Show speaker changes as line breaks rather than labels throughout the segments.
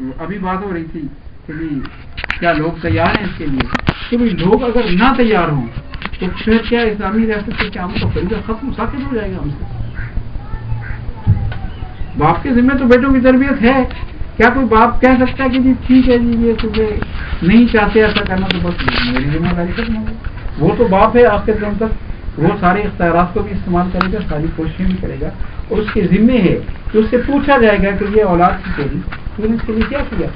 ابھی بات ہو رہی تھی کہ بھی کیا لوگ تیار ہیں اس کے لیے؟ کہ بھائی لوگ اگر نہ تیار ہوں تو پھر کیا اسلامی ریاست سے کیا کا فریضہ ختم ساکت ہو جائے گا ہم سے؟ باپ کے ذمہ تو بیٹوں کی تربیت ہے۔ کیا کوئی باپ کہہ سکتا ہے کہ جی ٹھیک ہے جی یہ تمہیں نہیں چاہتے ایسا کرنا تو بس میری ذمہ داری ختم ہوگی وہ تو باپ ہے آپ کے دن تک۔ وہ سارے اختیارات کو بھی استعمال کرے گا، ساری کوششیں بھی کرے گا۔ اور اس کے ذمے ہے کہ اس سے پوچھا جائے گا کہ یہ اولاد کی چیری تو نے اس کے لیے کیا کیا؟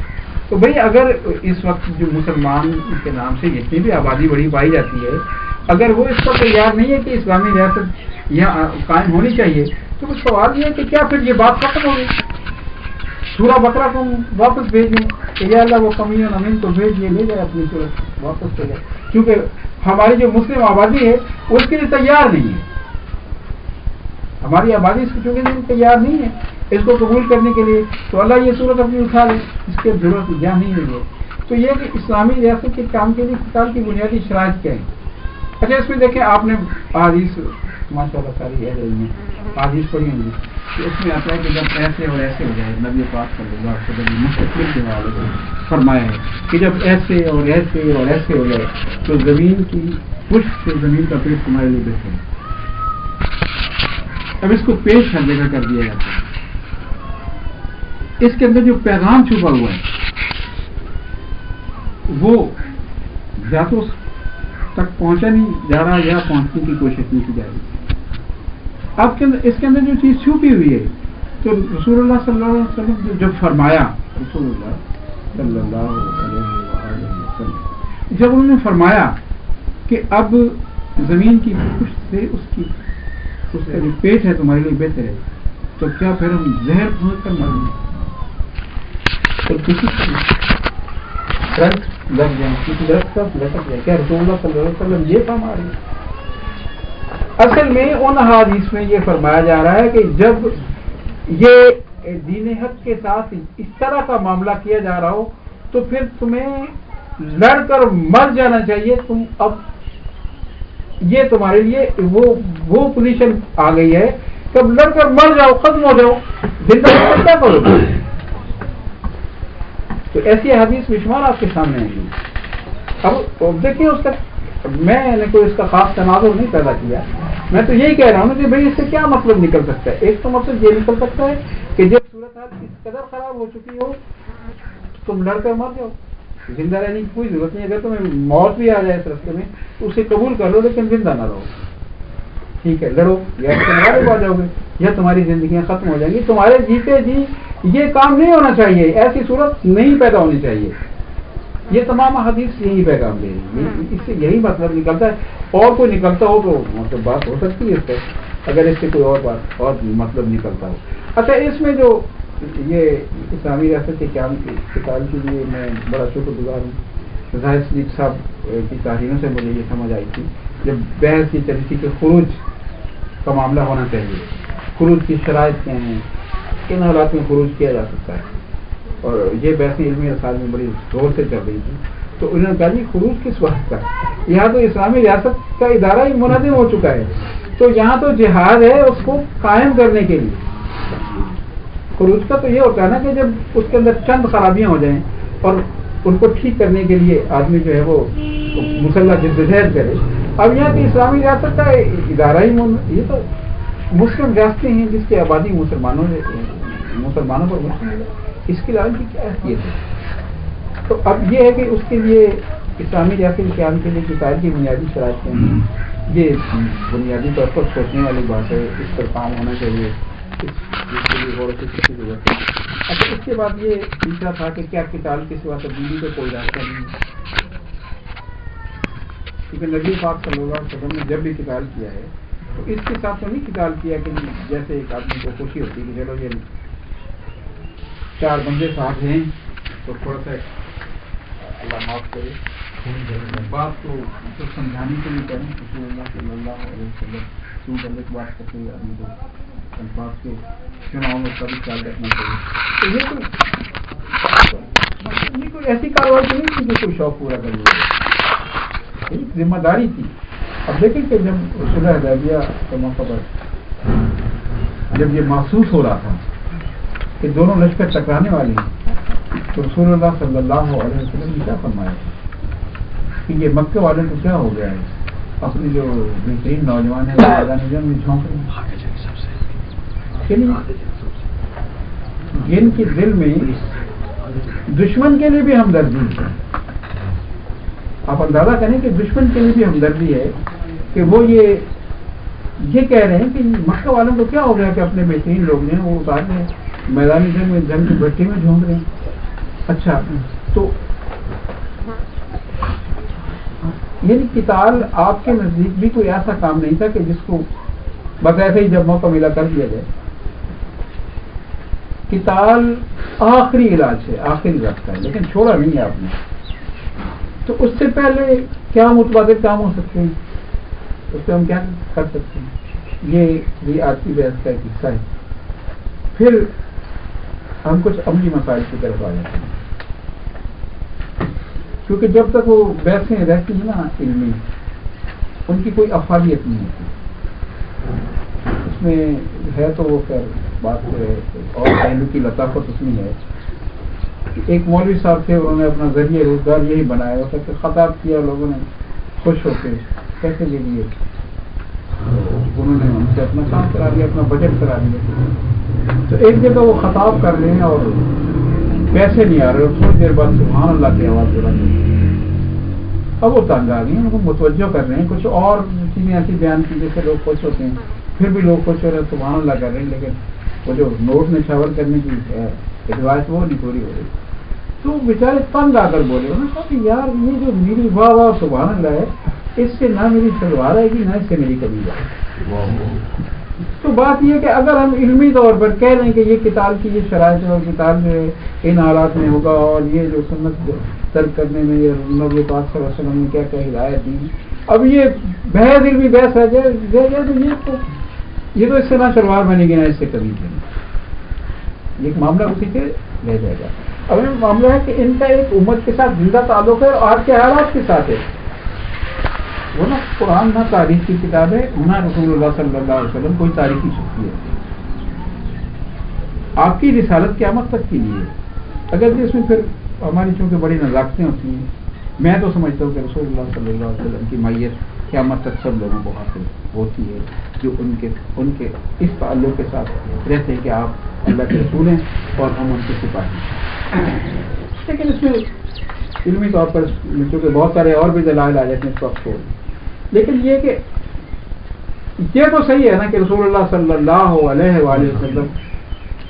تو بھائی، اگر اس وقت جو مسلمان کے نام سے جتنی بھی آبادی بڑی پائی جاتی ہے، اگر وہ اس پر تیار نہیں ہے کہ اسلامی ریاست یہاں قائم ہونی چاہیے، تو وہ سوال یہ ہے کہ کیا پھر یہ بات ختم ہوگی سورہ بکرا کو واپس بھیج دیں کہ یا اللہ وہ کمی اور امین کو بھیج لے جائے اپنی صورت واپس لے جائے۔ کیونکہ ہماری جو مسلم آبادی ہے وہ اس کے لیے تیار نہیں ہے۔ ہماری آبادی اس کی چونکہ تیار نہیں ہے۔ اس کو قبول کرنے کے لیے تو اللہ یہ صورت اپنی اٹھا لے، اس کی ضرورت یہاں نہیں ہے۔ تو یہ کہ اسلامی ریاست کے کام کے لیے کتاب کی بنیادی شرائط کیا ہے اچھا اس میں دیکھیں، آپ نے حادیث ماشاء اللہ ساری ہے، رہی حادیث پڑھی ہوں گی۔ اس میں آتا ہے کہ جب ایسے اور ایسے ہو جائے، نبی پاک کر لے گا مستقبل کے حوالے سے فرمایا ہے کہ جب ایسے اور ایسے اور ایسے ہو جائے، تو زمین کی پشت سے زمین کا پیٹ تمہارے لیے بہتر ہے۔ اب اس کو پیش ہر جگہ کر دیا جاتا ہے۔ اس کے اندر جو پیغام چھپا ہوا ہے، وہ یا تو تک پہنچا نہیں، جا رہا یا پہنچنے کی کوشش نہیں کی جا رہی۔ اب اس کے اندر جو چیز چھپی ہوئی ہے تو رسول اللہ صلی اللہ علیہ وسلم جب فرمایا رسول اللہ صلی اللہ علیہ وسلم۔ جب انہوں نے فرمایا کہ اب زمین کی پشت سے اس کی اس کا جو پیٹ ہے تمہارے لیے بہتر ہے تو کیا پھر ہم زہر پہنچ کر مر گئے اصل میں ان حادث میں یہ فرمایا جا رہا ہے کہ جب یہ دین حق کے ساتھ اس طرح کا معاملہ کیا جا رہا ہو، تو پھر تمہیں لڑ کر مر جانا چاہیے۔ تم اب یہ تمہارے لیے وہ وہ پوزیشن آ گئی ہے۔ کب لڑ کر مر جاؤ، ختم ہو جاؤ۔ زندگی کیا کرو؟ تو ایسی حدیث بشمار آپ کے سامنے آئیں گی اب دیکھیے اس تک میں نے کوئی اس کا خاص تناظر نہیں پیدا کیا۔ میں تو یہی کہہ رہا ہوں کہ بھائی اس سے کیا مطلب نکل سکتا ہے؟ ایک تو مقصد یہ نکل سکتا ہے کہ جب صورت حال اس قدر خراب ہو چکی ہو، تم لڑ کر مر جاؤ۔ زندہ رہنے کی کوئی ضرورت نہیں، اگر تمہیں موت بھی آ جائے اس رستے میں، تو اسے قبول کر لو، لیکن زندہ نہ رہو۔ ٹھیک ہے، لڑو، یا تمہارے کو آ جاؤ گے، یا تمہاری زندگیاں ختم ہو جائیں گی۔ تمہارے جیتے جی یہ کام نہیں ہونا چاہیے، ایسی صورت نہیں پیدا ہونی چاہیے۔ یہ تمام حدیث یہی پیغام دے رہی ہے اس سے یہی مطلب نکلتا ہے۔ اور کوئی نکلتا ہو تو مطلب بات ہو سکتی ہے اس سے۔ اگر اس سے کوئی اور بات، اور مطلب نکلتا ہو۔ اچھا اس میں جو یہ اسلامی ریاست کے قیام کی کتاب کے لیے میں بڑا شکر گزار ہوں۔ ظاہر صدیق صاحب کی تعلیموں سے مجھے یہ سمجھ آئی تھی جب بحث کی چلی تھی کہ خروج کا معاملہ ہونا چاہیے۔ خروج کی شرائط کیا ہیں؟ کن حالات میں خروج کیا جا سکتا ہے؟ اور یہ بحث علمی اثاث میں بڑی زور سے چل رہی تھی۔ تو انہوں نے کہا جی خروج کس وقت کا؟ یہاں تو اسلامی ریاست کا ادارہ ہی منظم ہو چکا ہے۔ تو یہاں تو جہاد ہے اس کو قائم کرنے کے لیے۔ خروج کا تو یہ ہوتا ہے نا کہ جب اس کے اندر چند خرابیاں ہو جائیں اور ان کو ٹھیک کرنے کے لیے آدمی جو ہے وہ مسلح جدوجہد کرے۔ اب یہاں کی اسلامی ریاست کا ادارہ ہی یہ تو مسلم ریاستیں ہیں جس کی آبادی مسلمانوں نے، مسلمانوں پر مسلم ہے۔ اس کی لائن کی کیا حیثیت ہے؟ تو اب یہ ہے کہ اس کے لیے اسلامی ریاست قیام کے لیے کتاب کی بنیادی شرائط ہیں یہ بنیادی طور پر سوچنے والی بات ہے اس پر کام ہونا چاہیے۔ اچھا اس کے بعد یہ پوچھا تھا کہ کیا کتاب کے سوا تبدیلی کا کوئی راستہ نہیں کیونکہ نبی پاک صلی اللہ علیہ وسلم نے جب بھی کتاب کیا ہے تو اس کے ساتھ تو نہیں کتاب کیا کہ جیسے ایک آدمی کو خوشی ہوتی کہ چلو یہ چار بندے ساتھ ہیں۔ تو تھوڑا سا اللہ معاف کرے۔ بات کو سمجھانے کے لیے کریں۔ رسول اللہ صلی اللہ علیہ وسلم کیوں بندے کی بات کرتے ہوئے آدمی کو الفاظ کے چناؤ میں کبھی خیال رکھنا چاہیے تو یہ کوئی ایسی کاروائی نہیں تھی جو کوئی شوق پورا کر لیا ذمہ داری تھی۔ اب دیکھیں کہ جب شدہ حدیبیہ کے موقع پر جب یہ محسوس ہو رہا تھا کہ دونوں لشکر ٹکرانے والے ہیں۔ تو رسول اللہ صلی اللہ علیہ وسلم نے کیا فرمایا؟ کہ یہ مکے والے کو کیا ہو گیا ہے؟ اپنے جو بہترین نوجوان ہیں میں جھونک جن کے دل میں دشمن کے لیے بھی ہمدردی ہے۔ آپ اندازہ کریں کہ دشمن کے لیے بھی ہمدردی ہے کہ وہ یہ یہ کہہ رہے ہیں کہ مکہ والوں کو کیا ہو گیا کہ اپنے بہترین لوگ ہیں وہ اتار رہے ہیں۔ میدانی جنگ میں جنگ کی بٹی میں جھونک رہے ہیں۔ اچھا تو یعنی کتاب آپ کے نزدیک بھی کوئی ایسا کام نہیں تھا کہ جس کو بس ایسے ہی جب موقع ملا کر دیا جائے۔ کتاب آخری علاج ہے، آخری رابطہ ہے، لیکن چھوڑا نہیں ہے آپ نے۔ تو اس سے پہلے کیا متبادل کام ہو سکتے ہیں؟ اس سے ہم کیا کر سکتے ہیں؟ یہ بھی آج کی بحث کا ایک حصہ ہے۔ پھر ہم کچھ عملی مسائل کی طرف آ جاتے ہیں۔ کیونکہ جب تک وہ بحثیں رہتی ہیں نا علمی، ان کی کوئی افادیت نہیں ہوتی۔ اس میں ہے تو وہ خیر، بات اور پہلو کی لطافت اس میں ہے۔ ایک مولوی صاحب تھے، انہوں نے اپنا ذریعہ روزگار یہی بنایا ہوا کہ خطاب کیا، لوگوں نے خوش ہوتے کیسے لے لیے۔ انہوں نے ان سے اپنا کام کرا لیا اپنا بجٹ کرا لیا تو ایک جگہ وہ خطاب کر رہے ہیں اور پیسے نہیں آ رہے، اور تھوڑی دیر بعد سبحان اللہ کی آواز بڑھ رہی اب وہ تنگ آ گئی ہیں، ان کو متوجہ کر رہے ہیں۔ کچھ اور چیزیں ایسی بیان کی جیسے لوگ خوش ہوتے ہیں، پھر بھی لوگ خوش ہو رہے ہیں، سبحان اللہ کر رہے ہیں، لیکن وہ جو نوٹ میں شاور کرنے کی روایت وہ نہیں پوری ہو رہی۔ تو بیچارے تنگ آ کر بولے، انہوں نے کہا کہ یار، یہ جو میری واہ واہ سبحان اللہ ہے، اس سے نہ میری سلوار آئے گی، نہ اس سے میری کمی جائے تو بات یہ کہ اگر ہم علمی طور پر کہہ لیں کہ یہ کتاب کی یہ شرائط ہے اور کتاب جو ہے، ان حالات میں ہوگا اور یہ جو سنت ترک کرنے میں یہ نبی پاک صلی اللہ علیہ وسلم نے کیا کیا ہدایت دی۔ اب یہ بحث علمی بحث ہے جائے تو یہ تو یہ تو اس سے نہ شلوار بنے گی نہ اس سے کبھی نہیں ایک معاملہ اسی سے رہ جائے گا۔ اب یہ معاملہ ہے کہ ان کا ایک امت کے ساتھ زندہ تعلق ہے اور آج کے حالات کے ساتھ ہے۔ وہ نا قرآن نہ تاریخ کی کتاب ہے، نہ رسول اللہ صلی اللہ علیہ وسلم کوئی تاریخی شخصیت آپ کی رسالت قیامت تک کے لیے۔ اگر اس میں پھر ہماری چونکہ بڑی نزاکتیں ہوتی ہیں، میں تو سمجھتا ہوں کہ رسول اللہ صلی اللہ علیہ وسلم کی میت قیامت تک سب لوگوں کو حاصل ہوتی ہے، جو ان کے ان کے اس تعلق کے ساتھ رہتے ہیں کہ آپ اللہ کے رسول ہیں اور ہم ان کے سپاہی لیکن اس میں علمی طور پر چونکہ بہت سارے اور بھی دلائل آ جاتے ہیں اس وقت لیکن یہ کہ یہ تو صحیح ہے نا کہ رسول اللہ صلی اللہ علیہ وآلہ وسلم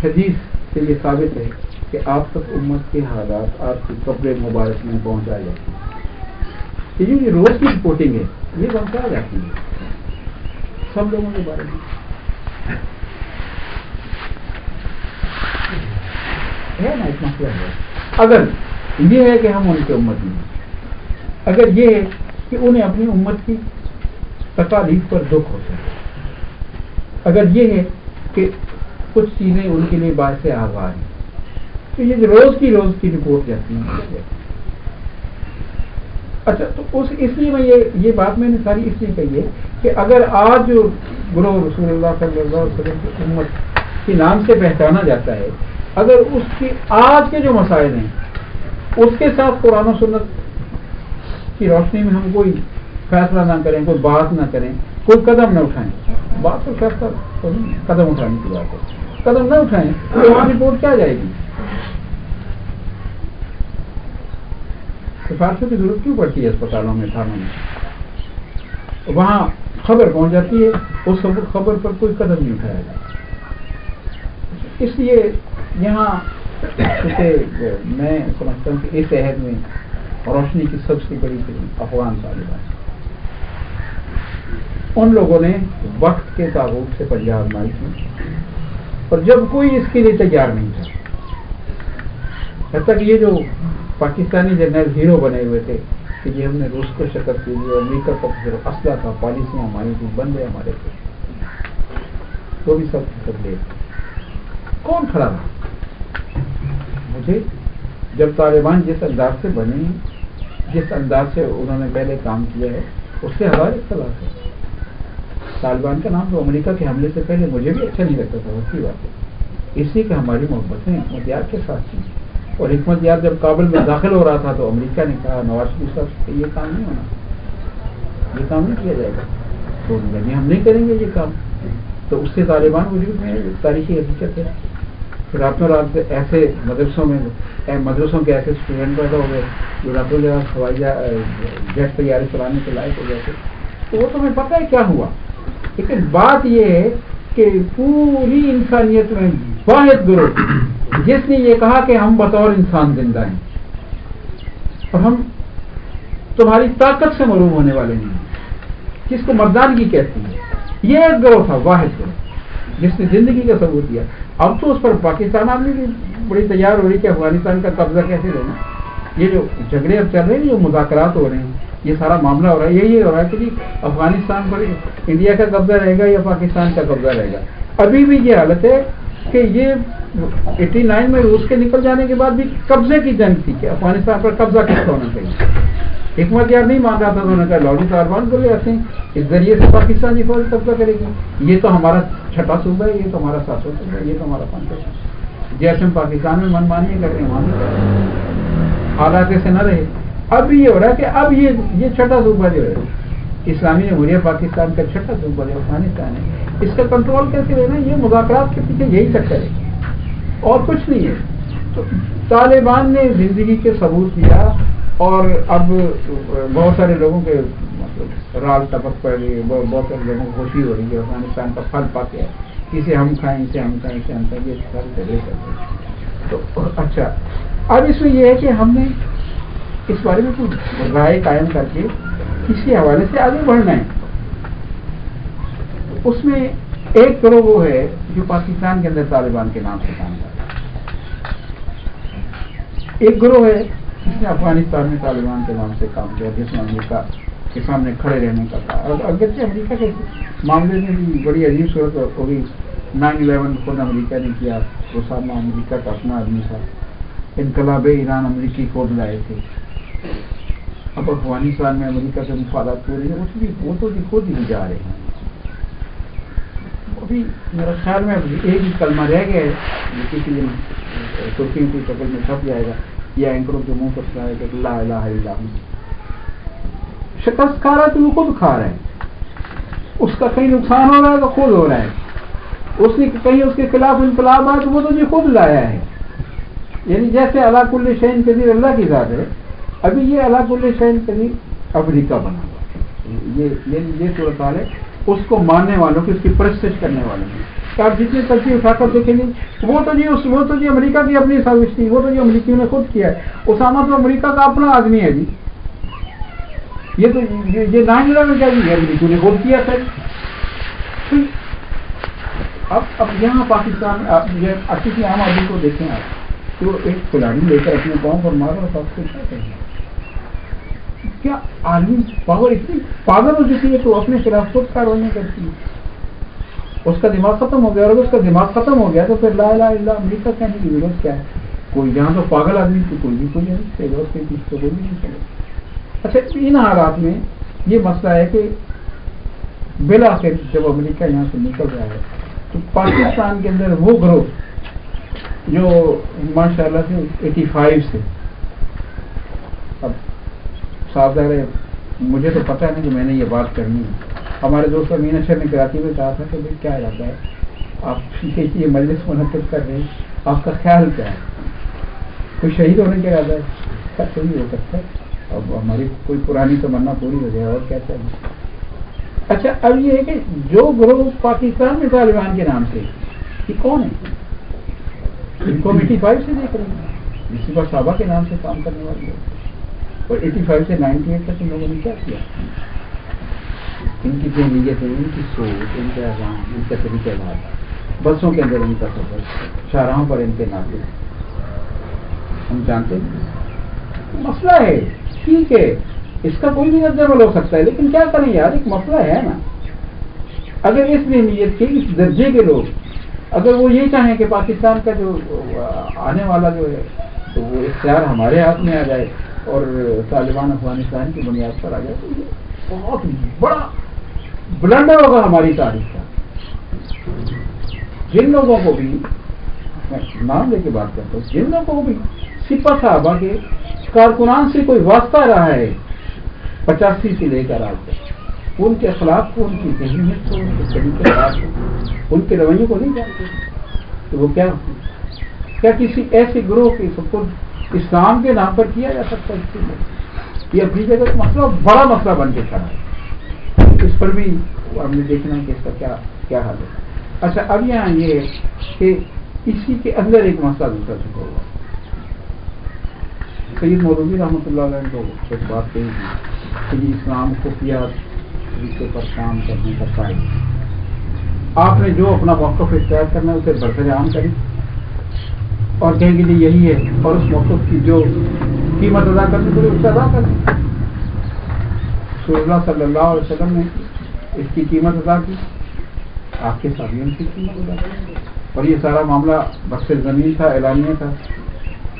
حدیث سے یہ ثابت ہے کہ آپ تک امت کے حالات آپ کے کپڑے مبارک میں پہنچائے جاتے ہیں۔ یہ روز کی رپورٹنگ ہے، یہ پہنچا جاتی ہے سب لوگوں کے بارے میں۔ ہے نا اتنا کیا ہے؟ اگر یہ ہے کہ ہم ان کے امت میں اگر یہ ہے کہ انہیں اپنی امت کی تکالیف پر دکھ ہوتا ہے۔ اگر یہ ہے کہ کچھ چیزیں ان کے لیے باعث آغاز ہیں، تو یہ روز کی روز کی رپورٹ جاتی ہیں اچھا تو اس اس لیے میں یہ یہ بات میں نے ساری اس لیے کہی ہے کہ اگر آج جو گرو رسول اللہ صلی اللہ علیہ وسلم کی امت کے نام سے پہچانا جاتا ہے، اگر اس کی آج کے جو مسائل ہیں، اس کے ساتھ قرآن و سنت کی روشنی میں ہم کوئی فیصلہ نہ کریں، کوئی بات نہ کریں، کوئی قدم نہ اٹھائیں۔ بات تو فیصلہ قدم اٹھانے کی بات ہے۔ قدم نہ اٹھائیں تو وہاں رپورٹ کیا جائے گی؟ سفارشوں کی ضرورت کیوں پڑتی ہے اسپتالوں میں، تھانوں میں؟ وہاں خبر پہنچ جاتی ہے، اس خبر پر کوئی قدم نہیں اٹھایا جاتا۔ اس لیے یہاں میں سمجھتا ہوں کہ اس عہد میں روشنی کی سب سے بڑی فلم افغان طالبان ان لوگوں نے وقت کے تعبت سے پنجاب مائی کی اور جب کوئی اس کے لیے تیار نہیں تھا۔ جب تک یہ جو پاکستانی جنرل ہیرو بنے ہوئے تھے کہ یہ ہم نے روس کو شکست دی اور امریکہ کا صرف اسلحہ تھا پالیسیاں ہماری تھی بند ہے ہمارے تو بھی سب کر دے کون کھڑا رہا مجھے جب طالبان جس انداز سے بنے جس انداز سے انہوں نے پہلے کام کیا ہے، اس سے ہمارے اختلاف ہے طالبان کا نام تو امریکہ کے حملے سے پہلے مجھے بھی اچھا نہیں لگتا تھا اس کی بات ہے۔ اسی کا ہماری محبتیں متیار کے ساتھ تھیں اور حکمت یار جب کابل میں داخل ہو رہا تھا تو امریکہ نے کہا، نواز شریف صاحب یہ کام نہیں ہونا۔ یہ کام نہیں کیا جائے گا۔ تو یعنی ہم نہیں کریں گے یہ کام۔ تو اس سے طالبان وجود میں تاریخی حقیقت ہے پھر راتوں رات ایسے مدرسوں میں مدرسوں کے ایسے اسٹوڈنٹ پیدا ہو گئے جو راتوں رات ہوائی جیٹ تیاری چلانے کے لائق ہو گئے تھے۔ تو وہ تمہیں پتہ ہے کیا ہوا؟ لیکن بات یہ ہے کہ پوری انسانیت میں واحد گروہ، جس نے یہ کہا کہ ہم بطور انسان زندہ ہیں، اور ہم تمہاری طاقت سے معروم ہونے والے نہیں جس کو مردانگی کہتی ہے یہ ایک گروہ تھا، واحد گروہ، جس نے زندگی کا ثبوت دیا۔ اب تو اس پر پاکستان آدمی بھی بڑی تیار ہو رہی کہ افغانستان کا قبضہ کیسے لینا یہ جو جھگڑے اب چل رہے ہیں جو مذاکرات ہو رہے ہیں، یہ سارا معاملہ ہو رہا ہے۔ یہی ہو رہا ہے کہ جی افغانستان پر انڈیا کا قبضہ رہے گا یا پاکستان کا قبضہ رہے گا۔ ابھی بھی یہ حالت ہے کہ یہ ایٹی نائن میں روس کے نکل جانے کے بعد بھی قبضے کی جنگ تھی کہ افغانستان پر قبضہ کس کا ہونا چاہیے۔ حکمت یار نہیں مان رہا تھا، انہوں نے کہا لوڈی طالبان کو لے آتے ہیں۔ اس ذریعے سے پاکستانی فوج قبضہ کرے گی۔ یہ تو ہمارا چھٹا صوبہ ہے، یہ تو ہمارا ساتواں صوبہ ہے، یہ تو ہمارا پانچ ہے۔ جیسے ہم پاکستان میں من مانی کرتے ہیں حالات ایسے نہ رہے۔ اب یہ ہو رہا ہے کہ اب یہ یہ چھٹا صوبہ جو ہے، اسلامی جمہوریہ پاکستان کا چھٹا صوبہ جو افغانستان ہے۔ اس کا کنٹرول کیسے لینا یہ مذاکرات کے پیچھے یہی چکر ہے۔ اور کچھ نہیں ہے۔ تو طالبان نے زندگی کے ثبوت دیا۔ اور اب بہت سارے لوگوں کے مطلب رال ٹپک پڑ رہی ہے، بہت سارے لوگوں کو خوشی ہو رہی ہے، افغانستان کا پھل پا کے اسے ہم کھائیں، اسے ہم کھائیں، اسے ہم کھائیں، یہ سارے جگہ کرتے تو اچھا اب اس میں یہ ہے کہ ہم نے اس بارے میں کچھ رائے قائم کر کے کسی حوالے سے آگے بڑھنا ہے۔ اس میں ایک گروہ وہ ہے جو پاکستان کے اندر طالبان کے نام سے کام کر رہا ہے۔ ایک گروہ ہے جس نے افغانستان میں طالبان کے نام سے کام کیا، جس میں امریکہ کے سامنے کھڑے رہنے کا تھا اگرچہ امریکہ کے معاملے میں بھی بڑی عجیب صورت ہوگی، نائن الیون خود امریکہ نے کیا اسامہ امریکہ کا اپنا آدمی تھا۔ انقلاب ایران امریکی خود لائے تھے۔ اب افغانستان میں امریکہ کے مفادات پورے ہیں، اس بھی وہ تو بھی خود ہی جا رہے ہیں۔ ابھی میرا خیال میں ایک ہی کلمہ رہ گیا ہے کسی دن ترکی کی شکل میں چھپ جائے گا۔ یا اینکروں کے منہ پر جائے گا اللہ الہ الا اللہ شکست کھا رہا ہے تو وہ خود کھا رہے ہیں. اس کا کہیں نقصان ہو رہا ہے تو خود ہو رہا ہے. اس نے کہیں اس کے خلاف انقلاب آیا تو وہ تو یہ خود لایا ہے. یعنی جیسے اللہ کل شین قدیر اللہ کی ذات ہے، ابھی یہ اللہ کل شین قدیر امریکہ بنا ہوا ہے. یہ یعنی یہ صورت حال ہے. اس کو ماننے والوں کی اس کی پرستش کرنے والوں کی. آپ جتنی ترقی اٹھا کر دیکھیں گے، وہ تو جی وہ تو جی امریکہ کی اپنی سازش تھی، وہ تو جی امریکیوں نے خود کیا ہے۔ اسامہ تو امریکہ کا اپنا آدمی ہے جی۔ یہ تو یہ نائن الیون کیا جی امریکیوں نے خود کیا تھا۔ اب اب یہاں پاکستان کسی عام آدمی کو دیکھیں آپ۔ تو ایک کھلاڑی لے کر اپنے پاؤں پر مارا اور سب کیا کہیں کیا آدمی پاور اتنی پاگل ہو چکی ہے تو اپنے خلاف خود کاروائی کرتی۔ ہے اس کا دماغ ختم ہو گیا اور اگر اس کا دماغ ختم ہو گیا تو پھر لا الہ الا امریکہ کہنے کی ضرورت کیا ہے؟ کوئی جہاں تو پاگل آدمی کی کوئی بھی کوئی نہیں کے پیچھے کوئی بھی نہیں چلے۔ اچھا ان حالات میں یہ مسئلہ ہے کہ بالآخر جب امریکہ یہاں سے نکل رہا ہے تو پاکستان کے اندر وہ گروہ جو ماشاء اللہ سے ایٹی فائیو سے، اب صاف ظاہر ہے مجھے تو پتہ نہیں کہ میں نے یہ بات کرنی ہے۔ ہمارے دوست امین اشر نے کراچی میں کہا تھا کہ بھائی کیا ارادہ ہے؟ آپ یہ مجلس منعقد کر رہے ہیں۔ آپ کا خیال کیا ہے؟ کوئی شہید ہونے کا ارادہ ہے؟ صحیح ہو سکتا ہے؟ اب ہماری کوئی پرانی تمنا پوری ہو جائے اور کیا چاہیے؟ اچھا اب یہ ہے کہ جو گروہ پاکستان میں طالبان کے نام سے یہ کون ہے؟ ان کو ایٹی فائیو سے دیکھ رہے ہیں۔ جس پر صحابہ کے نام سے کام کرنے والے اور ایٹی فائیو سے نائنٹی ایٹ تک ان لوگوں نے کیا کیا؟ ان کی ذہنیت ہے، ان کی سوچ، ان کا احسان ان کا طریقہ کار بسوں کے اندر ان کا سفر، شاہراہوں پر ان کے ناطے ہم جانتے ہیں۔ مسئلہ ہے، ٹھیک ہے۔ اس کا کوئی بھی رد عمل ہو سکتا ہے، لیکن کیا کریں یار؟ ایک مسئلہ ہے نا۔ اگر اس ذہنیت کے اس درجے کے لوگ، اگر وہ یہ چاہیں کہ پاکستان کا جو آنے والا جو ہے، تو وہ اختیار ہمارے ہاتھ میں آ جائے۔ اور طالبان افغانستان کی بنیاد پر آ جائے تو یہ بہت بڑا بلنڈر ہوگا ہماری تاریخ کا۔ جن لوگوں کو بھی میں نام لے کے بات کرتا ہوں، جن لوگوں کو بھی سپا صاحبہ کے کارکنان سے کوئی واسطہ رہا ہے، پچاسی سے لے کر آج تک، ان کے اخلاق کو، ان کی ذہنیت کو، ان کے طریقے کو، ان کے رویے کو نہیں جانتے۔ تو وہ کیا کیا کسی ایسے گروہ کے سپر اسلام کے نام پر کیا جا سکتا ہے؟ یہ اپنی جگہ مسئلہ، بڑا مسئلہ بن کے کھڑا ہے۔ اس پر بھی ہم نے دیکھنا ہے کہ اس کا کیا کیا حال ہے۔ اچھا اب یہاں یہ کہ اسی کے اندر ایک مسئلہ دوسرا چکا ہوا سید مولوی رحمۃ اللہ علیہ کو ایک بات کہی تھی کہ جی، اسلام خفیہ طریقے پر کام کرنے کا قائم آپ نے جو اپنا موقف اختیار کرنا ہے، اسے برسر عام کریں۔ اور کہیں گے جی یہی ہے اور اس موقف کی جو قیمت ادا کرنی پڑے اس سے ادا کریں۔ رسول اللہ صلی اللہ علیہ وسلم نے اس کی قیمت ادا کی۔ آپ کے ساتھ ان کی قیمت ادا کی۔ اور یہ سارا معاملہ بخش زمین تھا، اعلانیہ تھا۔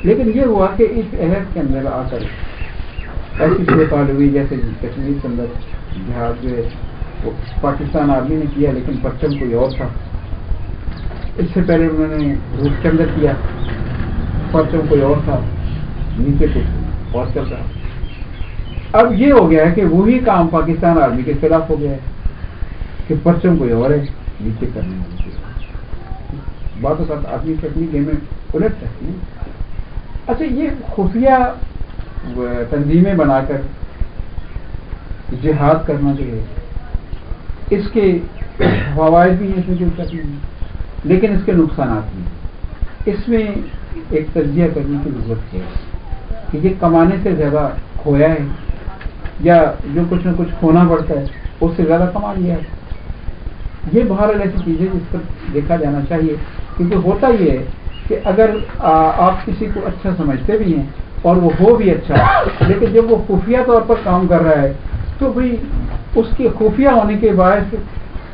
لیکن یہ ہوا کہ اس عہد کے اندر آ کر ایسی صورت ہوئی جیسے کشمیر کے اندر جہاز جو ہے، وہ پاکستان آرمی نے کیا، لیکن پرچم کوئی اور تھا۔ اس سے پہلے انہوں نے روس کے اندر کیا۔ پرچم کوئی اور تھا؟ نیچے کچھ۔ اور چل رہا اب یہ ہو گیا ہے کہ وہی کام پاکستان آرمی کے خلاف ہو گیا ہے کہ پرچم کوئی اور ہے نیچے کرنے والی بات اوقات آدمی سے اپنی گیمیں الٹ سکتی ہیں۔ اچھا یہ خفیہ تنظیمیں بنا کر جہاد کرنا جو ہے اس کے فوائد بھی ہیں جو کرنی لیکن اس کے نقصانات بھی اس میں ایک تجزیہ کرنے کی ضرورت ہے۔ کہ یہ کمانے سے زیادہ کھویا ہے یا جو کچھ نہ کچھ کھونا پڑتا ہے، اس سے زیادہ کما لیا ہے۔ یہ بہرحال ایسی چیز ہے جس پر دیکھا جانا چاہیے۔ کیونکہ ہوتا یہ ہے کہ اگر آپ کسی کو اچھا سمجھتے بھی ہیں اور وہ ہو بھی اچھا لیکن جب وہ خفیہ طور پر کام کر رہا ہے، تو بھائی اس کے خفیہ ہونے کے باعث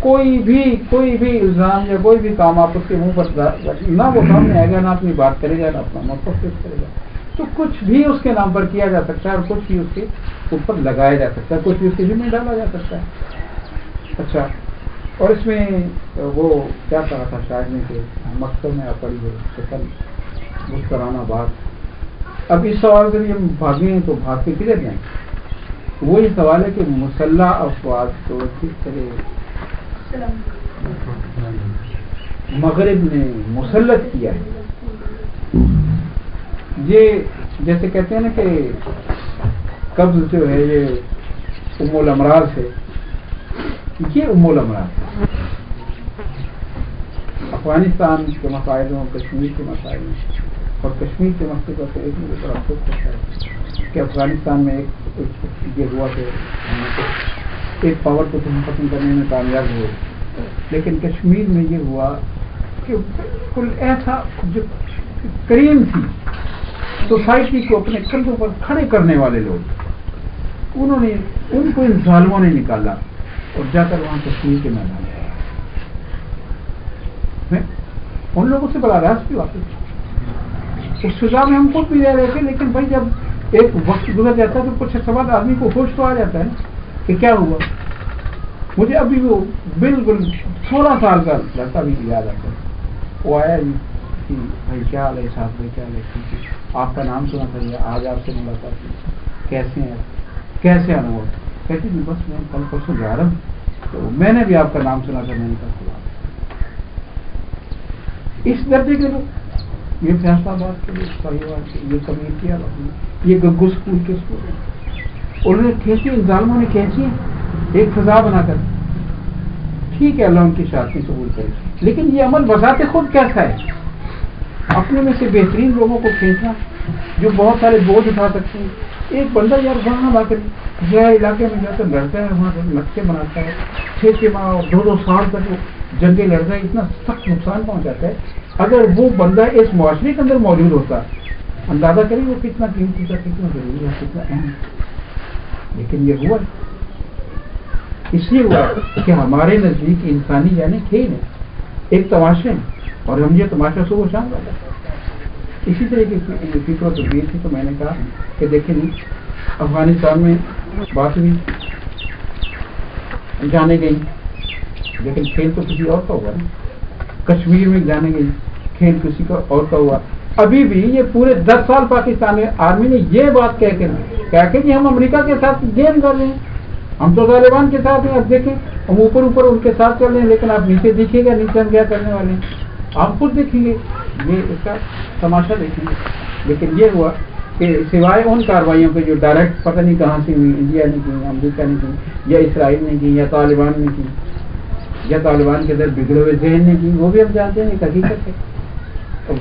کوئی بھی کوئی بھی الزام یا کوئی بھی کام آپ اس کے منہ پر نہ وہ سامنے آئے گا، نہ اپنی بات کرے گا، نہ اپنا مقصد پیش کرے گا۔ تو کچھ بھی اس کے نام پر کیا جا سکتا ہے اور کچھ بھی اس کے اوپر لگایا جا سکتا ہے، کچھ بھی اس کے ذمہ ڈالا جا سکتا ہے۔ اچھا اور اس میں وہ کیا کہا تھا شاید نے کہ مقصد میں آپ پڑی ہے، شکل، مسکرانا بات۔ اب اس سوال سے ہم بھاگیں تو بھاگ کے کدھر جائیں؟ وہ یہ سوال ہے کہ مسلح افواج کو کس طرح مغرب نے مسلط کیا ہے۔ یہ جیسے کہتے ہیں نا کہ قبض جو ہے یہ ام الامراض ہے۔ یہ ام الامراض افغانستان کے مسائل ہوں کشمیر کے مسائل ہوں اور کشمیر کے مسئلے کا تو ایک مجھے بڑا افسوس ہوتا ہے کہ افغانستان میں ایک یہ ہوا کہ ایک پاور کو تم ختم کرنے میں کامیاب ہوئے۔ لیکن کشمیر میں یہ ہوا کہ بالکل ایسا جو کریم تھی، سوسائٹی کو اپنے کندھوں پر کھڑے کرنے والے لوگ۔ انہوں نے، ان کو ان ظالموں نے نکالا اور جا کر وہاں کشمیر کے میدان میں ان لوگوں سے بڑا راس بھی واقع اس سزا میں ہم خود بھی رہ رہے تھے، لیکن بھائی جب ایک وقت گزر جاتا ہے تو کچھ سوال آدمی کو ہوش تو آ جاتا ہے۔ کہ کیا ہوا؟ مجھے ابھی وہ بالکل سولہ سال کا لڑکا بھی یاد آتا ہے۔ وہ آیا جی بھائی کیا حال ہے صاحب بھائی، کیا حال ہے؟ آپ کا نام سنا تھا آج آپ سے ملاقات کی کیسے ہیں؟ کیسے انوبھو کہتی تھی بس میں کل پرسوں جا رہا ہوں۔ تو میں نے بھی آپ کا نام سنا تھا، میں نے کہا اس درجے کے لوگ، یہ فیصلہ آباد کے لیے یہ کمیٹی یہ گگو اسکول کے اسکول۔ انہوں نے کھینچی ان ظالموں نے کھینچی ایک فضا بنا کر۔ ٹھیک ہے، اللہ ان کی شادی قبول کرے۔ لیکن یہ عمل بذات خود کیسا ہے؟ اپنے میں سے بہترین لوگوں کو کھینچنا، جو بہت سارے بوجھ اٹھا سکتے ہیں۔ ایک بندہ یار وہاں لا کر ضیا علاقے میں جا کر لڑتا ہے، وہاں نقشے بناتا ہے چھ چھ ماہ اور دو دو سال تک وہ جنگیں لڑتا ہے، اتنا سخت نقصان پہنچاتا ہے۔ اگر وہ بندہ اس معاشرے کے اندر موجود ہوتا، اندازہ کریں وہ کتنا قیمتی تھا، کتنا ضروری ہے کتنا اہم۔ لیکن یہ ہوا اس لیے ہوا کہ ہمارے نزدیک انسانی یعنی کھیل ہے، ایک تماشے ہیں اور ہم یہ تماشا صبح شام والا اسی طرح کی فکر و تبدیل تھی تو میں نے کہا کہ دیکھیں جی، افغانستان میں بات ہوئی، جانے گئی، لیکن کھیل تو کسی اور کا ہوا نا۔ کشمیر میں جانے گئی، کھیل کسی کا اور کا ہوا۔ ابھی بھی یہ پورے دس سال پاکستان آرمی نے یہ بات کہہ کے کہہ کے کہ ہم امریکہ کے ساتھ گیم کر رہے ہیں۔ ہم تو طالبان کے ساتھ ہیں اب دیکھیں۔ ہم اوپر اوپر ان کے ساتھ چل رہے ہیں، لیکن آپ نیچے دیکھیے گا، نیچے ہم کیا کرنے والے ہیں۔ آپ خود دیکھیں گے یہ اس کا تماشا دیکھیں گے لیکن یہ ہوا کہ سوائے ان کاروائیوں کے جو ڈائریکٹ پتہ نہیں کہاں سے ہوئی، انڈیا نے کی، امریکہ نے کی، یا اسرائیل نے کی، یا طالبان نے کی، یا طالبان کے اندر بگڑے ہوئے ذہن نے کی، وہ بھی ہم جانتے ہیں کہ حقیقت ہے۔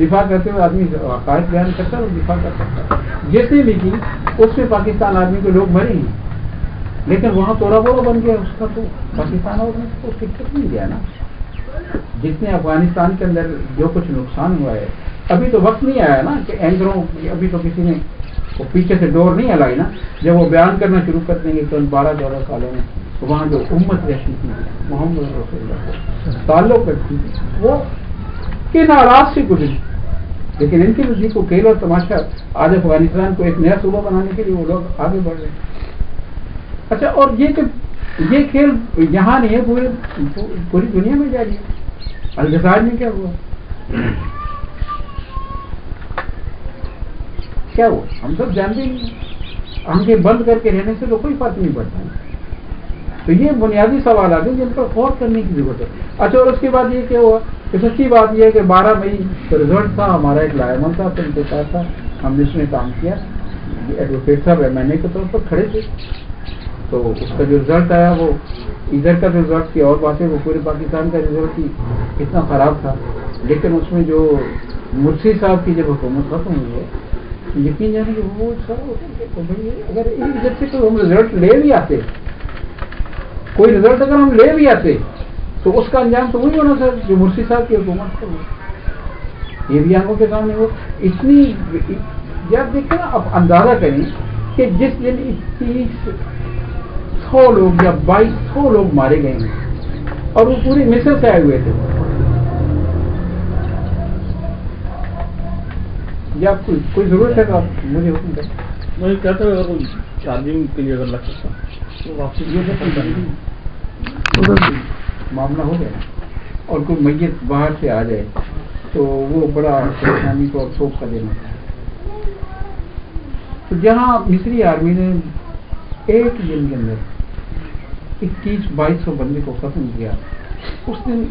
دفاع کرتے ہوئے آدمی عقائد بیان کرتا ہے اور دفاع کر سکتا ہے۔ جس بھی کی اس میں پاکستان آدمی کے لوگ مرے ہیں لیکن وہاں توڑا بوڑا بن گیا، اس کا تو پاکستان اور کو ٹکٹ نہیں گیا نا۔ جتنے افغانستان کے اندر جو کچھ نقصان ہوا ہے، ابھی تو وقت نہیں آیا نا کہ اینکروں ابھی تو کسی نے وہ پیچھے سے ڈور نہیں ہلائی نا۔ جب وہ بیان کرنا شروع کر دیں گے تو بارہ چودہ سالوں میں وہاں جو امت رہتی تھی، محمد رسول اللہ تعلق رکھتی تھی، وہ کن آراز سے گزری۔ لیکن ان کی جی کو کھیل اور تماشا، آج افغانستان کو ایک نیا صوبہ بنانے کے لیے وہ لوگ آگے بڑھ رہے ہیں۔ اچھا اور یہ کہ یہ کھیل یہاں نہیں ہے، پورے، پوری دنیا میں جاری ہے۔ الجزائر میں کیا ہوا؟ کیا ہوا؟ ہم سب جانتے ہیں۔ ہم کے بند کر کے رہنے سے تو کوئی فرق نہیں پڑتا۔ تو یہ بنیادی سوالات ہیں جن پر غور کرنے کی ضرورت ہے اچھا اور اس کے بعد یہ کیا ہوا کہ سچی بات یہ ہے کہ بارہ مئی کا رزلٹ تھا ہمارا ایک لائمن تھا ان کے ساتھ تھا ہم نے اس میں کام کیا ایڈوکیٹ صاحب ایم این اے کے طور پر کھڑے تھے تو اس کا جو رزلٹ آیا وہ ادھر کا رزلٹ کی اور باتیں وہ پورے پاکستان کا رزلٹ ہی اتنا خراب تھا لیکن اس میں جو مرسی صاحب کی جب حکومت ختم ہوئی ہے یقین جانے کہ وہ اگر ادھر سے کوئی ہم رزلٹ لے بھی آتے کوئی رزلٹ اگر ہم لے بھی آتے، تو اس کا انجام تو وہی ہونا تھا جو مرسی صاحب کی حکومت تھا یہ بھی آنکھوں کے سامنے وہ اتنی جب دیکھیں نا اب اندازہ کریں کہ جس دن تیس سو لوگ یا بائیس سو لوگ مارے گئے ہیں اور وہ پوری مصر سے آئے ہوئے تھے۔ یا کوئی ضرورت ہے تو آپ مجھے حکم کریں
میں کہتا ہوں چارجنگ کے لیے اگر لگ سکتا۔ واپسی
معاملہ ہو گیا۔ اور کوئی میت باہر سے آ جائے تو وہ بڑا پریشانی کو اور سوکھ کا دینا۔ تو جہاں مصری آرمی نے ایک دن کے اندر اکیس بائیس سو بندے کو ختم کیا۔ اس دن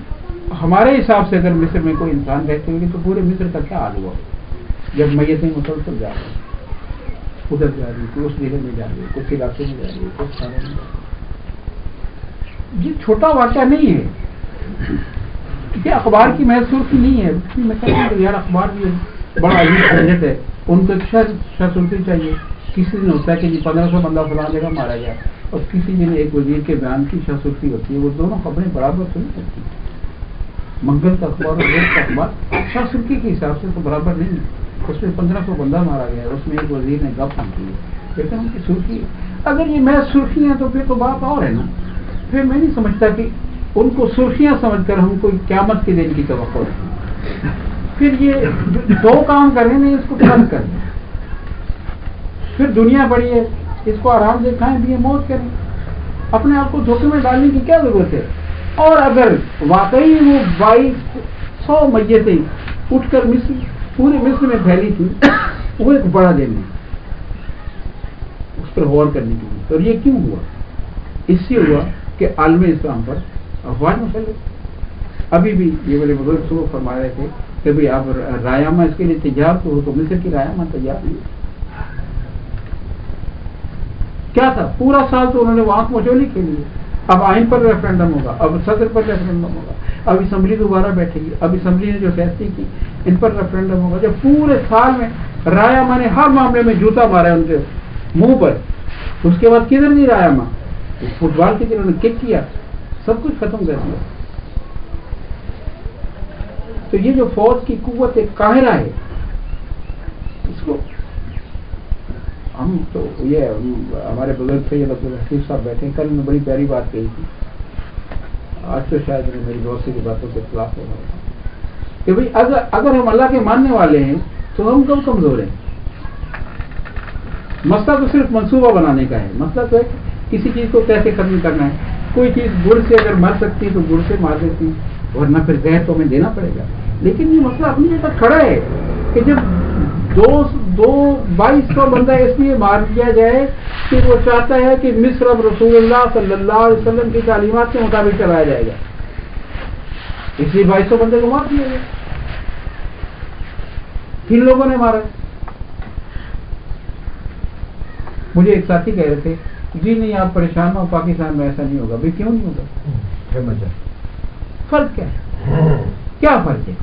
ہمارے حساب سے اگر مصر میں کوئی انسان رہتے ہوگی تو پورے مصر کا کیا حال ہوا؟ جب میتیں مسلسل جا رہی۔ ادھر جا رہی کوئی اس ضلع میں جا رہی کچھ علاقے میں جا رہی کچھ تھانے میں جا رہی یہ چھوٹا واقعہ نہیں ہے۔ یہ اخبار کی محسوس نہیں ہے میں کہتا ہوں یار، اخبار بھی بڑا عجیب ہے۔ ان کو شر شر سنتی چاہیے۔ کسی دن ہوتا ہے کہ جی پندرہ سو بندہ فلاں جگہ مارا گیا اور کسی دن ایک وزیر کے بیان کی شاسرتی ہوتی ہے، وہ دونوں خبریں برابر تو نہیں سکتی منگل کا اخبار اور روز کا اخبار شاسرتی کے حساب سے تو برابر نہیں ہے۔ اس میں پندرہ سو بندہ مارا گیا اس میں ایک وزیر نے گپ کی ہے۔ لیکن ان کی سرخی اگر یہ میں سرخی ہیں تو پھر تو بات اور ہے نا۔ پھر میں نہیں سمجھتا کہ ان کو سرخیاں سمجھ کر ہم کوئی قیامت کے دن کی توقع رکھیں۔ پھر یہ دو کام کریں نہیں، اس کو فرق کریں پھر دنیا بڑی ہے، اس کو آرام سے کھائیں پیے موت کریں۔ اپنے آپ کو دھوکے میں ڈالنے کی کیا ضرورت ہے؟ اور اگر واقعی وہ بائیس سو میتیں اٹھ کر مصر پورے مصر میں پھیلی تھی وہ ایک بڑا دن ہے اس پر غور کرنے کے لیے۔ اور یہ کیوں ہوا؟ اس سے ہوا کہ عالم اسلام پر افواج مسئلے ابھی بھی یہ بڑے بزرگ صبح فرما رہے تھے کہ بھائی آپ رایامہ اس کے لیے تیار تو ہو تو مصر کی رایامہ تیار نہیں۔ کیا تھا؟ پورا سال تو انہوں نے وہاں مچولی کے لیے۔ اب آئین پر ریفرینڈم ہوگا، اب صدر پر ریفرینڈم ہوگا۔ اب اسمبلی دوبارہ بیٹھے گی۔ اب اسمبلی نے جو فیصلے کی، ان پر ریفرینڈم ہوگا۔ جب پورے سال میں رایا ماں نے ہر معاملے میں جوتا مارا ہے ان کے منہ پر، اس کے بعد کدھر نہیں رایا ماں؟ فٹ بال کے انہوں نے کک کیا، سب کچھ ختم کر دیا۔ تو یہ جو فوج کی قوت ایک قاہرہ ہے، اس کو ہم تو یہ ہمارے بزرگ تھے عبد الحفیظ صاحب بیٹھے کل میں بڑی پیاری بات کہی تھی۔ آج تو شاید میری بہت سی باتوں کے خلاف ہو رہا کہ بھائی اگر اگر ہم اللہ کے ماننے والے ہیں، تو ہم کم کمزور ہیں؟ مسئلہ تو صرف منصوبہ بنانے کا ہے۔ مسئلہ تو ہے کسی چیز کو کیسے ختم کرنا ہے۔ کوئی چیز گڑ سے اگر مر سکتی تو گڑ سے مار دیتی ورنہ پھر زہر تو ہمیں دینا پڑے گا۔ لیکن یہ مسئلہ اپنی جگہ کھڑا ہے کہ جب دو دو بائیس سو بندہ اس لیے مار دیا جائے کہ وہ چاہتا ہے کہ مصر اب رسول اللہ صلی اللہ علیہ وسلم کی تعلیمات کے مطابق چلایا جائے گا۔ اس لیے بائیس سو بندے کو مار دیا گیا۔ کن لوگوں نے مارا؟ مجھے ایک ساتھی کہہ رہے تھے جی نہیں آپ پریشان ہو پاکستان میں ایسا نہیں ہوگا۔ بھائی کیوں نہیں ہوگا؟ فرق کیا ہے؟ کیا فرق ہے؟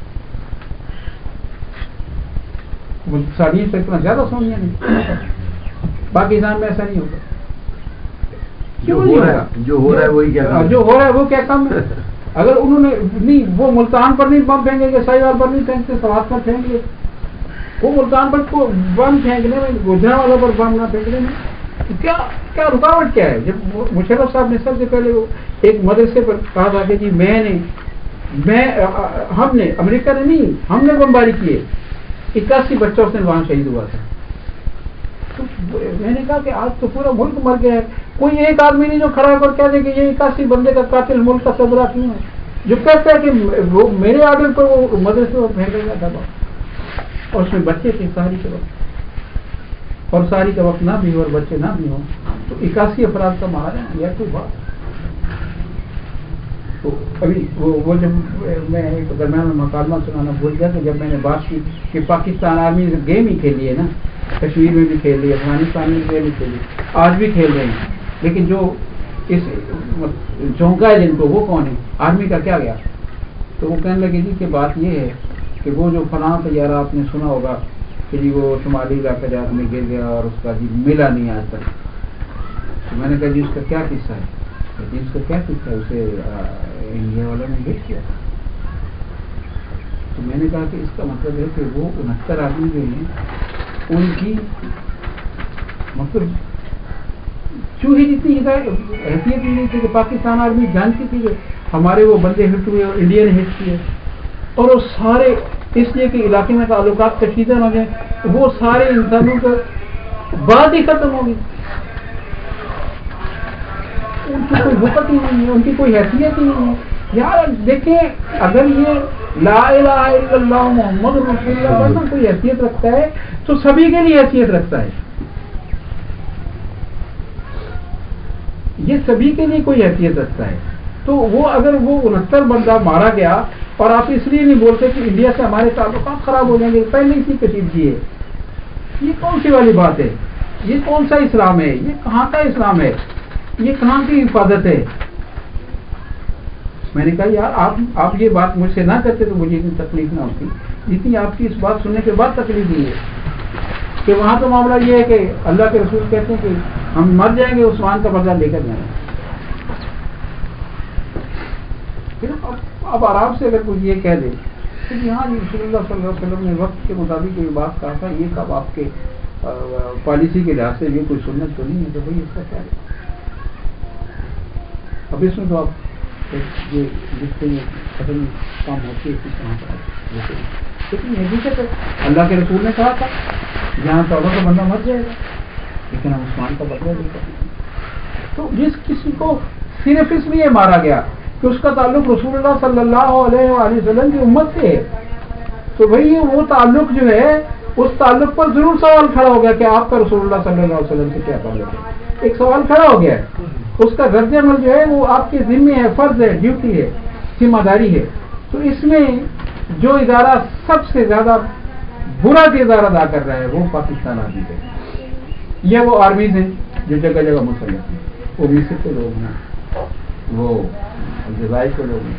ساڑی سے اتنا زیادہ سونیا نہیں پاکستان میں ایسا نہیں ہوگا
جو ہو رہا ہے جو ہو رہا ہے
ہے وہ کیا کم ہے اگر انہوں نے نہیں وہ ملتان پر نہیں بم پھینکیں گے سائی پر نہیں پھینکتے سواد پر پھینک گے وہ ملتان پر بم پھینکنے میں گجرا والوں پر بم نہ پھینکنے میں کیا کیا رکاوٹ کیا ہے جب مشرف صاحب نے سب سے پہلے وہ ایک مدرسے پر کہا تھا کہ جی میں نے میں ہم نے امریکہ نے نہیں ہم نے بمباری کیے اکاسی بچوں سے وہاں شہید ہوا تھا۔ میں نے کہا کہ آج تو پورا ملک مر گیا ہے۔ کوئی ایک آدمی نہیں جو کھڑا کر کہہ دے کہ یہ اکاسی بندے کا قاتل ملک کا صدرہ کیوں ہے؟ جو کہتا ہے کہ وہ میرے آڈر پر وہ مدرسے میں پھینکے گا، دبا۔ اور اس میں بچے تھے ساری کے وقت۔ اور ساری کا وقت نہ بھی ہو اور بچے نہ بھی ہوں۔ تو اکاسی افراد کا مارا ہے یہ کوئی بات۔ تو ابھی وہ جب میں ایک درمیان میں مکالمہ سنانا بھول گیا کہ جب میں نے بات کی کہ پاکستان آرمی گیم ہی کھیلی ہے نا، کشمیر میں بھی کھیل رہی ہے افغانستان میں بھی گیم ہی کھیلی، آج بھی کھیل رہے ہیں۔ لیکن جو اس چونکا ہے جن کو، وہ کون ہے؟ آرمی کا کیا گیا؟ تو وہ کہنے لگے جی کہ بات یہ ہے کہ وہ جو فلاں طیارہ آپ نے سنا ہوگا کہ جی وہ شمالی علاقہ جات میں گر گیا اور اس کا جی ملا نہیں آج تک۔ تو میں نے کہا جی اس کا کیا قصہ ہے؟ اس کا کیا قصہ ہے اسے انڈیا والوں نے گر کیا تو میں نے کہا کہ اس کا مطلب ہے کہ وہ انہتر آدمی جو ہیں ان کی مطلب چوہی جتنی حیثیت نہیں تھی کہ پاکستان آرمی جانتی تھی کہ ہمارے وہ بندے ہٹ ہوئے اور انڈیا نے ہٹ کیے اور وہ سارے اس لیے کہ علاقے میں تعلقات کشیدہ ہو گئے وہ سارے انسانوں کا بات ہی ختم ہوگی ان کی کوئی وقت ہی نہیں ہے ان کی کوئی حیثیت ہی نہیں ہے یار دیکھیں اگر یہ لا الہ الا اللہ محمد رسول اللہ کا کوئی حیثیت رکھتا ہے تو سبھی کے لیے حیثیت رکھتا ہے یہ سبھی کے لیے کوئی حیثیت رکھتا ہے تو وہ اگر وہ انہتر بندہ مارا گیا اور آپ اس لیے نہیں بولتے کہ انڈیا سے ہمارے تعلقات خراب ہو جائیں گے پہلے ہی سی کشیدگی ہے یہ کون سی والی بات ہے؟ یہ کون سا اسلام ہے؟ یہ کہاں کا اسلام ہے؟ یہ کہاں کی حفاظت ہے؟ میں نے کہا، یار، آپ آپ یہ بات مجھ سے نہ کرتے تو مجھے اتنی تکلیف نہ ہوتی۔ جتنی آپ کی اس بات سننے کے بعد تکلیف نہیں ہے۔ کہ وہاں تو معاملہ یہ ہے کہ اللہ کے رسول کہتے ہیں کہ ہم مر جائیں گے، عثمان کا بدلہ لے کر جائیں گے۔ اب آرام سے اگر کوئی یہ کہہ دے کہ جی ہاں جی رسول اللہ صلی اللہ علیہ وسلم نے وقت کے مطابق یہ بات کہا تھا، یہ کب آپ کے پالیسی کے لحاظ سے یہ کوئی سنت تو نہیں ہے؟ تو بھائی اس کا کیا ہے؟ اب اس میں تو آپ جس سے ختم کام ہوتی ہے کہاں پر لیکن یہ بھی اللہ کے رسول نے کہا تھا، جہاں چودہ کا بندہ مر جائے گا، لیکن ہم عثمان کا بدلہ نہیں کرتے تو جس کسی کو صرف اس لیے مارا گیا کہ اس کا تعلق رسول اللہ صلی اللہ علیہ وآلہ وسلم کی امت سے ہے، تو بھائی وہ تعلق جو ہے، اس تعلق پر ضرور سوال کھڑا ہو گیا کہ آپ کا رسول اللہ صلی اللہ علیہ وسلم سے کیا تعلق ہے۔ ایک سوال کھڑا ہو گیا۔ ہے اس کا رد عمل جو ہے وہ آپ کے ذمے ہے، فرض ہے ڈیوٹی ہے، ذمہ داری ہے۔ تو اس میں جو ادارہ سب سے زیادہ برا کردار ادا کر رہا ہے وہ پاکستان آرمی ہے۔ یا وہ آرمیز ہیں جو جگہ جگہ مسلح ہیں۔ وہ مصر کے لوگ ہیں۔ وہ الجزائر کے لوگ ہیں۔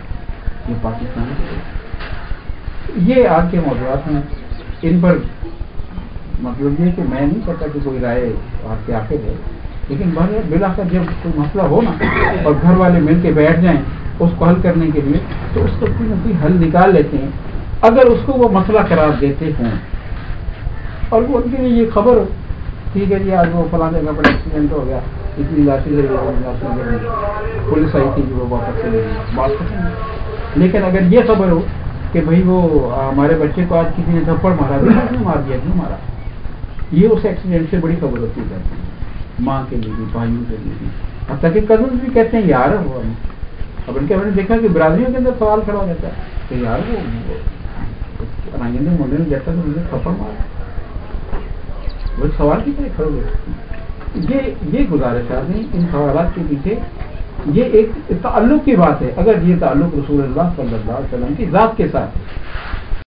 یہ پاکستان کے لوگ یہ آج کے موضوعات ہیں۔ ان پر مطلب یہ کہ میں نہیں چاہتا کہ کوئی رائے آپ کے آخر ہے۔ لیکن بلا کر جب کوئی مسئلہ ہو نا اور گھر والے مل کے بیٹھ جائیں اس کو حل کرنے کے لیے تو اس کو کوئی نہ کوئی حل نکال لیتے ہیں۔ اگر اس کو وہ مسئلہ قرار دیتے ہیں اور وہ ان کے لیے یہ خبر ٹھیک ہے جی آج وہ فلاں جگہ پر ایکسیڈنٹ ہو گیا اتنی لاشیں لگی پولیس آئی تھی وہ واپس چلے گئی۔ بات لیکن اگر یہ خبر ہو کہ بھائی وہ ہمارے بچے کو آج کسی نے تھپڑ مارا دیا مار دیا کیوں مارا؟ یہ اس ایکسیڈنٹ سے بڑی خبر ہوتی ہے۔ ماں کے لیے بھی، بھائیوں کے لیے بھی۔ حتیٰ کہ کزن بھی کہتے ہیں، یار وہ اب ان کے ہم نے دیکھا کہ برادریوں کے اندر سوال کھڑا ہو جاتا ہے کہ یار وہ راجندر مودی نے جب تک مجھے تھپڑ مارا وہ سوال کی طرح کھڑے ہوئے یہ یہ گزارش آدمی ان سوالات کے پیچھے۔ یہ ایک تعلق کی بات ہے۔ اگر یہ تعلق رسول اللہ صلی اللہ علیہ وسلم کی ذات کے ساتھ